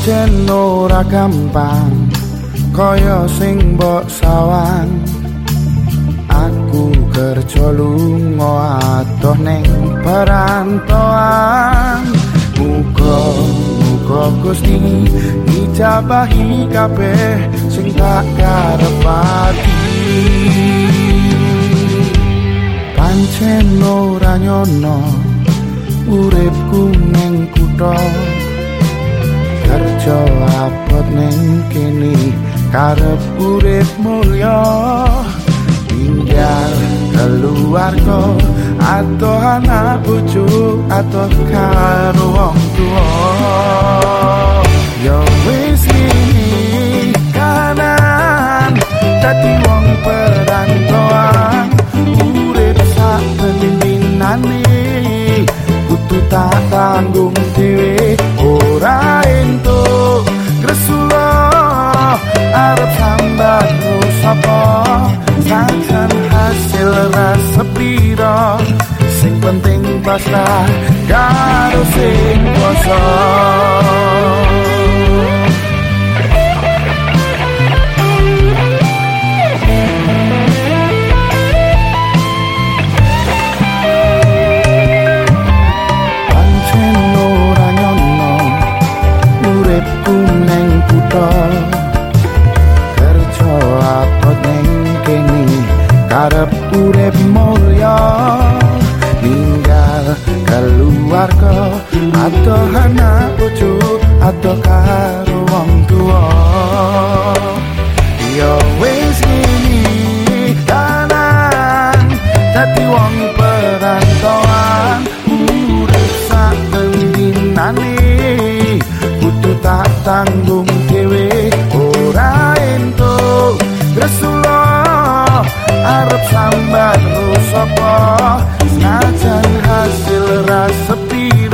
pancen ora gampang kaya sing mbok sawang. Aku kerja lunga atoh ning perantauan. Muga muga gusti ngijabahi kabeh sing tak karepati pancen ora nyono uripku ning kutha kerja abot ning kene karep urip mulya. Tinggal keluarga atau anak bojo atau karo wong tua yo wis ini kanan dadi wong perantauan. Urip sak peninane kudu tak tanggung dhewe penting pasrah karo sing kuasa pancen ora nyono uripku neng kutha kerja apot neng kene karep urip keluarga atau anak bojo atau karo wong tua yo wis gini kanan dadi wong perantauan. Urip sak dinane kudu tak tanggung dhewe. Ora entuk Rasulullah arep sambat sapa? Senajan hasil rasa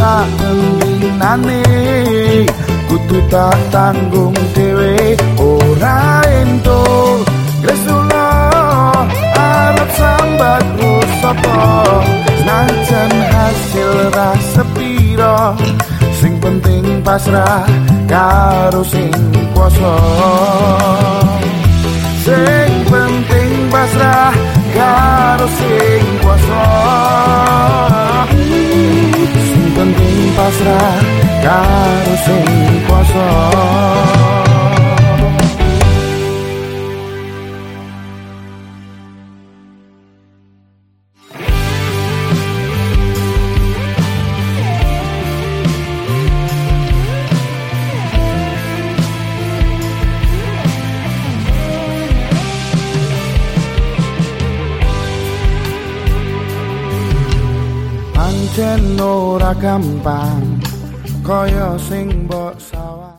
sak dinane kudu tak tanggung dhewe. Ora entuk Rasulullah arep sambat sapa? Najan hasil rasa pira sing penting pasrah karo sing kuasa. Sing penting pasrah karo sing kuasa pancen ora gampang kaya sing mbok sawang